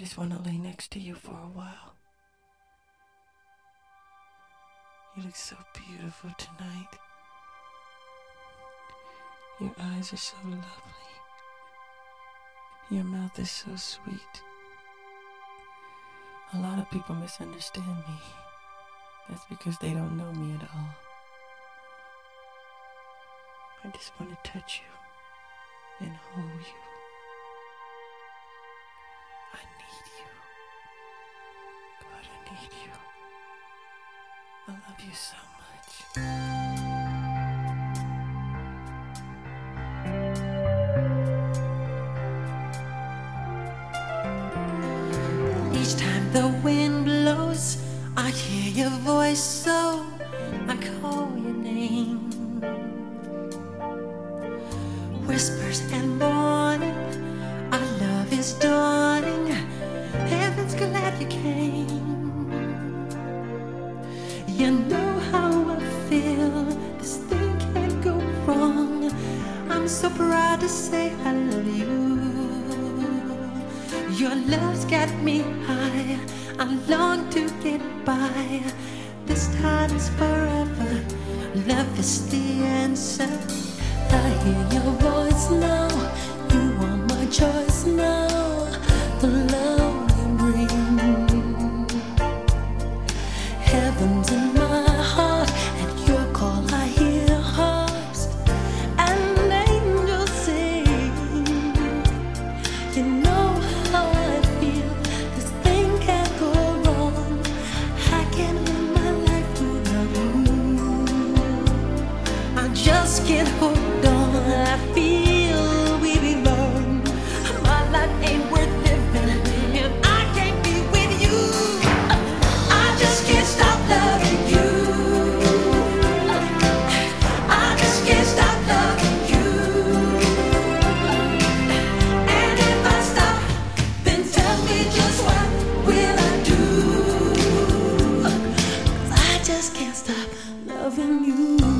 just want to lay next to you for a while. You look so beautiful tonight. Your eyes are so lovely. Your mouth is so sweet. A lot of people misunderstand me. That's because they don't know me at all. I just want to touch you and hold you. Need you. I love you so much. Each time the wind You know how I feel. This thing can't go wrong. I'm so proud to say I love you. Your love's got me high. I long to get by. This time is forever. Love is the answer. I hear your voice now. You are my choice. stop loving you.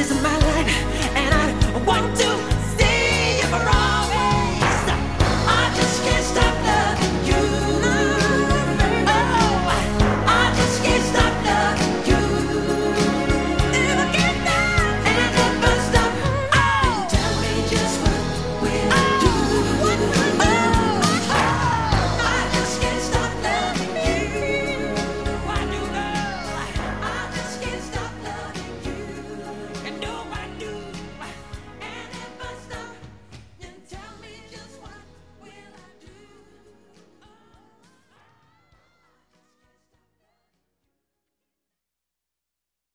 is my